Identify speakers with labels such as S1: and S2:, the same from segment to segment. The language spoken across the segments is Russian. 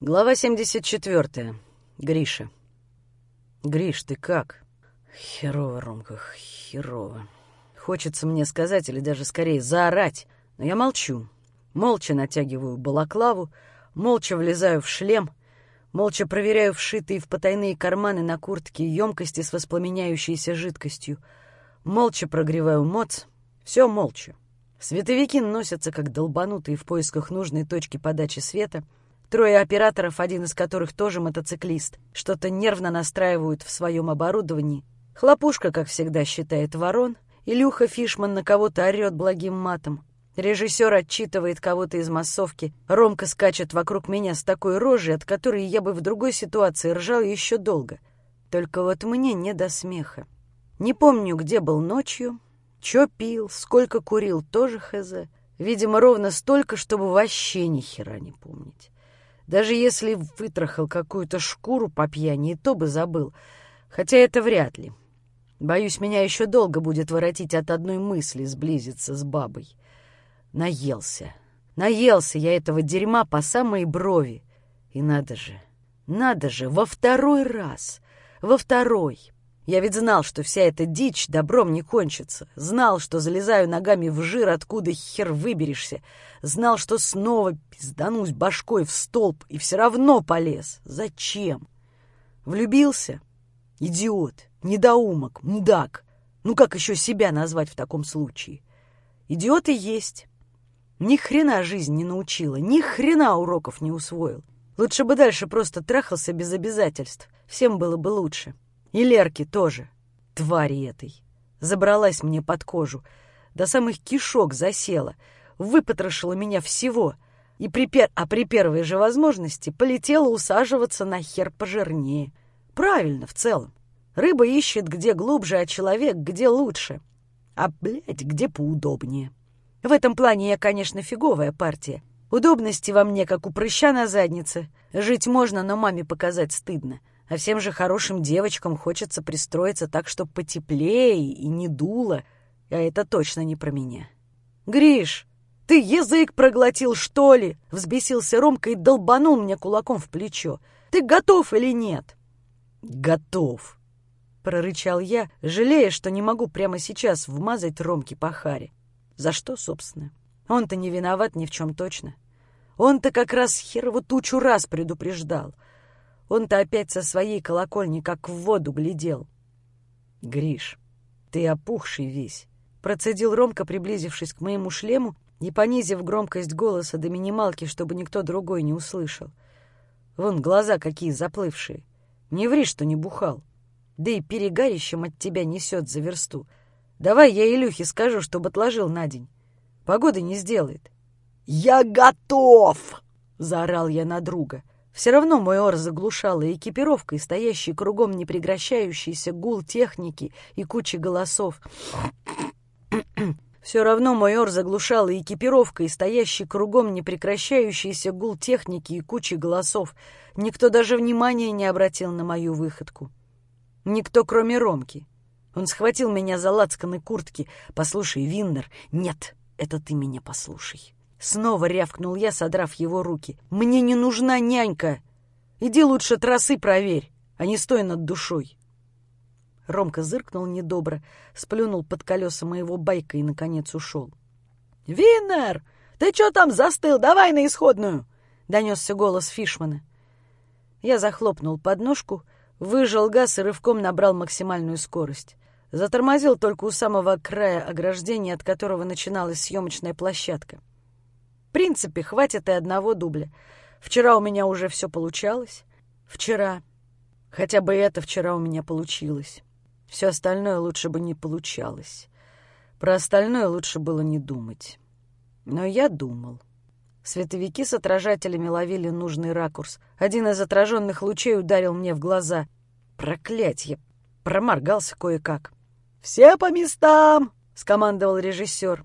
S1: Глава 74. Гриша. «Гриш, ты как?» «Херово, Ромка, херово. Хочется мне сказать или даже скорее заорать, но я молчу. Молча натягиваю балаклаву, молча влезаю в шлем, молча проверяю вшитые в потайные карманы на куртке емкости с воспламеняющейся жидкостью, молча прогреваю моц, все молча. Световики носятся, как долбанутые в поисках нужной точки подачи света — Трое операторов, один из которых тоже мотоциклист, что-то нервно настраивают в своем оборудовании. Хлопушка, как всегда, считает ворон. Илюха Фишман на кого-то орет благим матом. Режиссер отчитывает кого-то из массовки. Ромка скачет вокруг меня с такой рожей, от которой я бы в другой ситуации ржал еще долго. Только вот мне не до смеха. Не помню, где был ночью, чё пил, сколько курил, тоже хз. Видимо, ровно столько, чтобы вообще ни хера не помнить. Даже если вытрахал какую-то шкуру по пьяни, то бы забыл. Хотя это вряд ли. Боюсь, меня еще долго будет воротить от одной мысли сблизиться с бабой. Наелся. Наелся я этого дерьма по самой брови. И надо же, надо же, во второй раз, во второй. Я ведь знал, что вся эта дичь добром не кончится. Знал, что залезаю ногами в жир, откуда хер выберешься. Знал, что снова пизданусь башкой в столб, и все равно полез. Зачем? Влюбился? Идиот, недоумок, мудак. Ну как еще себя назвать в таком случае? Идиот и есть. Ни хрена жизнь не научила, ни хрена уроков не усвоил. Лучше бы дальше просто трахался без обязательств. Всем было бы лучше. И Лерки тоже, твари этой. Забралась мне под кожу, до самых кишок засела, выпотрошила меня всего, и при пер... а при первой же возможности полетела усаживаться на хер пожирнее. Правильно, в целом. Рыба ищет где глубже, а человек где лучше. А, блядь, где поудобнее. В этом плане я, конечно, фиговая партия. Удобности во мне, как у прыща на заднице. Жить можно, но маме показать стыдно. А всем же хорошим девочкам хочется пристроиться так, чтобы потеплее и не дуло. А это точно не про меня. «Гриш, ты язык проглотил, что ли?» Взбесился Ромка и долбанул мне кулаком в плечо. «Ты готов или нет?» «Готов», — прорычал я, жалея, что не могу прямо сейчас вмазать Ромке по харе. «За что, собственно? Он-то не виноват ни в чем точно. Он-то как раз херову тучу раз предупреждал». Он-то опять со своей колокольни как в воду глядел. «Гриш, ты опухший весь», — процедил Ромка, приблизившись к моему шлему и понизив громкость голоса до минималки, чтобы никто другой не услышал. «Вон глаза какие заплывшие. Не ври, что не бухал. Да и перегарищем от тебя несет за версту. Давай я Илюхе скажу, чтобы отложил на день. Погоды не сделает». «Я готов!» — заорал я на друга. Все равно мой ор заглушала экипировка и стоящий кругом непрекращающийся гул техники и кучи голосов. Все равно мой ор заглушала экипировка и стоящий кругом непрекращающийся гул техники и кучи голосов. Никто даже внимания не обратил на мою выходку. Никто, кроме Ромки. Он схватил меня за лацканы куртки. «Послушай, Виннер, нет, это ты меня послушай». Снова рявкнул я, содрав его руки. «Мне не нужна нянька! Иди лучше тросы проверь, а не стой над душой!» Ромка зыркнул недобро, сплюнул под колеса моего байка и, наконец, ушел. «Виннер, ты что там застыл? Давай на исходную!» — донесся голос Фишмана. Я захлопнул подножку, выжал газ и рывком набрал максимальную скорость. Затормозил только у самого края ограждения, от которого начиналась съемочная площадка. В принципе, хватит и одного дубля. Вчера у меня уже все получалось. Вчера. Хотя бы это вчера у меня получилось. Все остальное лучше бы не получалось. Про остальное лучше было не думать. Но я думал. Световики с отражателями ловили нужный ракурс. Один из отраженных лучей ударил мне в глаза. Проклятье! Проморгался кое-как. «Все по местам!» — скомандовал режиссер.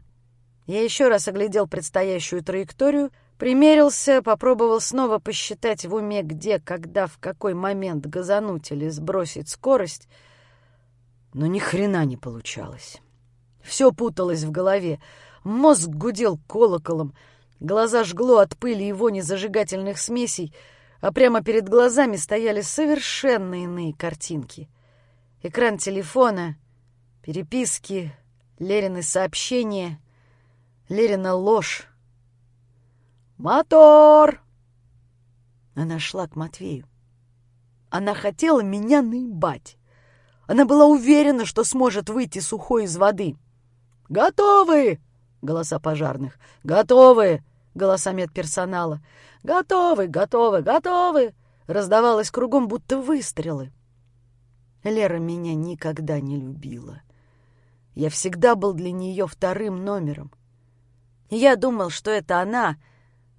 S1: Я еще раз оглядел предстоящую траекторию, примерился, попробовал снова посчитать в уме, где, когда, в какой момент газануть или сбросить скорость, но ни хрена не получалось. Все путалось в голове, мозг гудел колоколом, глаза жгло от пыли и вони зажигательных смесей, а прямо перед глазами стояли совершенно иные картинки. Экран телефона, переписки, Лерины сообщения, Лерина ложь. «Мотор!» Она шла к Матвею. Она хотела меня наебать. Она была уверена, что сможет выйти сухой из воды. «Готовы!» — голоса пожарных. «Готовы!» — голоса медперсонала. «Готовы! Готовы! Готовы!» Раздавалось кругом, будто выстрелы. Лера меня никогда не любила. Я всегда был для нее вторым номером. Я думал, что это она,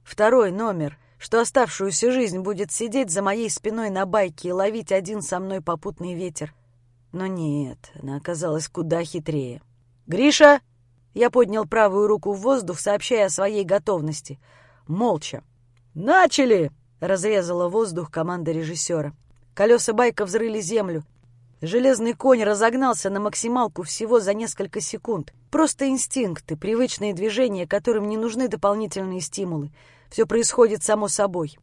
S1: второй номер, что оставшуюся жизнь будет сидеть за моей спиной на байке и ловить один со мной попутный ветер. Но нет, она оказалась куда хитрее. «Гриша!» Я поднял правую руку в воздух, сообщая о своей готовности. Молча. «Начали!» — разрезала воздух команда режиссера. Колеса байка взрыли землю. Железный конь разогнался на максималку всего за несколько секунд. Просто инстинкты, привычные движения, которым не нужны дополнительные стимулы. Все происходит само собой.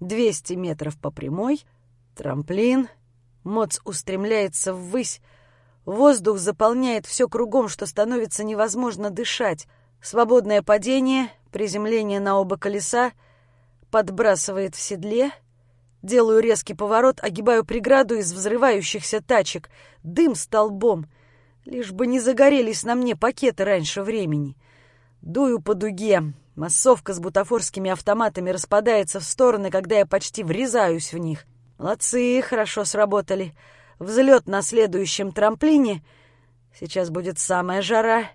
S1: 200 метров по прямой, трамплин, моц устремляется ввысь, воздух заполняет все кругом, что становится невозможно дышать. Свободное падение, приземление на оба колеса, подбрасывает в седле — Делаю резкий поворот, огибаю преграду из взрывающихся тачек. Дым столбом. Лишь бы не загорелись на мне пакеты раньше времени. Дую по дуге. Массовка с бутафорскими автоматами распадается в стороны, когда я почти врезаюсь в них. Молодцы, хорошо сработали. Взлет на следующем трамплине. Сейчас будет самая жара.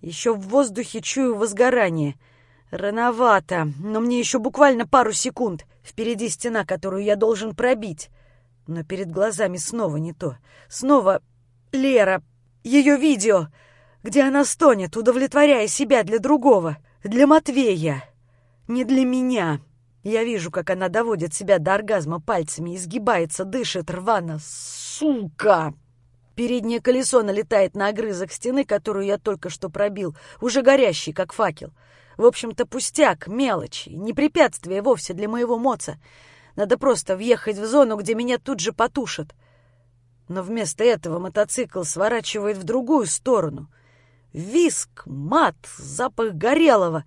S1: Еще в воздухе чую возгорание — Рановато, но мне еще буквально пару секунд. Впереди стена, которую я должен пробить. Но перед глазами снова не то. Снова Лера, ее видео, где она стонет, удовлетворяя себя для другого, для Матвея, не для меня. Я вижу, как она доводит себя до оргазма пальцами, изгибается, дышит рвано. Сука! Переднее колесо налетает на огрызок стены, которую я только что пробил, уже горящий, как факел. В общем-то, пустяк, мелочь, не препятствие вовсе для моего моца. Надо просто въехать в зону, где меня тут же потушат. Но вместо этого мотоцикл сворачивает в другую сторону. Виск, мат, запах горелого,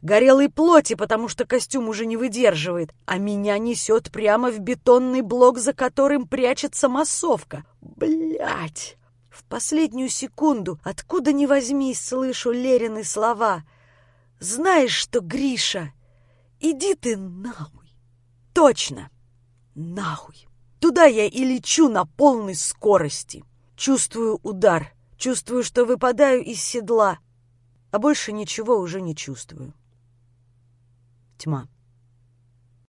S1: горелой плоти, потому что костюм уже не выдерживает, а меня несет прямо в бетонный блок, за которым прячется массовка. Блять! В последнюю секунду, откуда ни возьмись, слышу Лерины слова — знаешь что, Гриша, иди ты нахуй. Точно, нахуй. Туда я и лечу на полной скорости. Чувствую удар, чувствую, что выпадаю из седла, а больше ничего уже не чувствую. Тьма.